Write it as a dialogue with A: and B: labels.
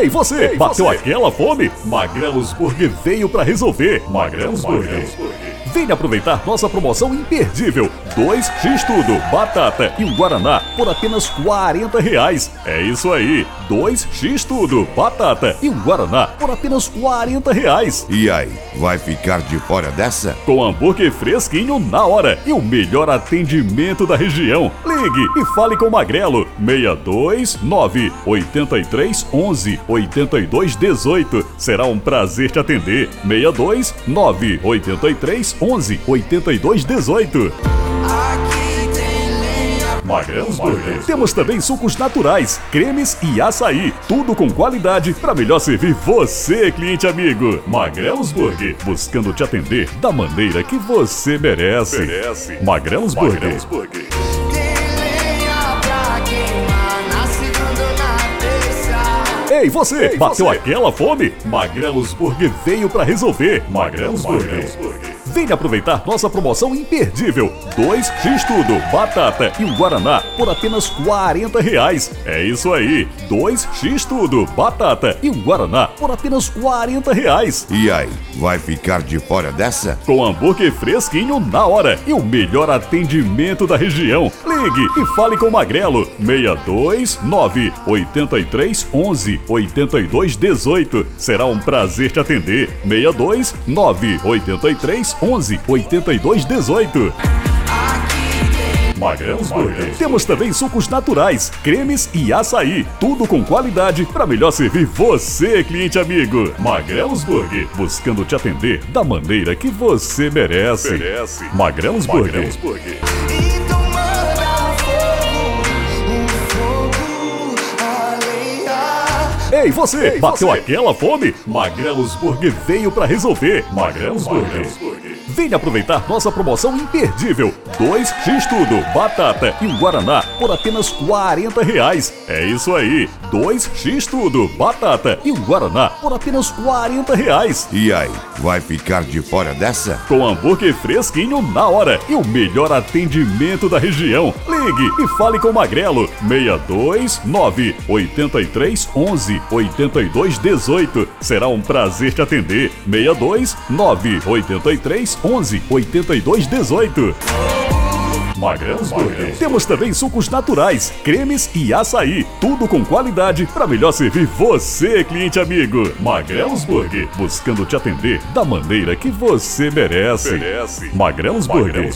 A: Ei, você! Ei, Bateu você. aquela fome? Magrelos Burger veio para resolver. Magrelos Burger. Venha aproveitar nossa promoção imperdível. 2 x tudo, batata e um guaraná por apenas 40 reais. É isso aí, 2 x tudo, batata e um guaraná por apenas 40 reais.
B: E aí, vai ficar de fora dessa?
A: Com hambúrguer fresquinho na hora e o melhor atendimento da região. Ligue e fale com o Magrelo 629 83 11 82 18. Será um prazer te atender. 629 83 11 11 82 18. Magrãos Burger. Temos também sucos naturais, cremes e açaí. Tudo com qualidade para melhor servir você, cliente amigo. Magrãos Burger. Buscando te atender da maneira que você merece. merece. Magrãos Burger. Burger. Ei, você! Ei, Bateu você. aquela fome? Magrelos Burger veio para resolver. Magrelos Burger. Burger. Venha aproveitar nossa promoção imperdível. 2 x tudo, batata e um guaraná por apenas 40 reais. É isso aí, 2 x tudo, batata e um guaraná por apenas 40 reais.
B: E aí, vai ficar de fora dessa?
A: Com hambúrguer fresquinho na hora e o melhor atendimento da região. Ligue e fale com o Magrelo 629 83 11 82 18. Será um prazer te atender. 629 83 11 11 82 18. Magrãos Burger. Temos também sucos naturais, cremes e açaí. Tudo com qualidade para melhor servir você, cliente amigo. Magrãos Burger. Buscando te atender da maneira que você merece. merece. Magrãos, Magrãos Burger. Burger. Ei, você! Ei, Bateu você. aquela fome? Magrelos Burger veio para resolver. Magrelos Burger. Venha aproveitar nossa promoção imperdível. 2 x tudo, batata e um guaraná por apenas 40 reais. É isso aí, 2 x tudo, batata e um guaraná por apenas 40 reais.
B: E aí, vai ficar de fora dessa?
A: Com hambúrguer fresquinho na hora e o melhor atendimento da região. Ligue e fale com o Magrelo 629 83 11 82 18. Será um prazer te atender. 62 9 83 11 82 18. Magrãos Burger. Temos também sucos naturais, cremes e açaí. Tudo com qualidade para melhor servir você, cliente amigo. Magrãos Burger. Buscando te atender da maneira que você merece. merece. Magrãos Burger.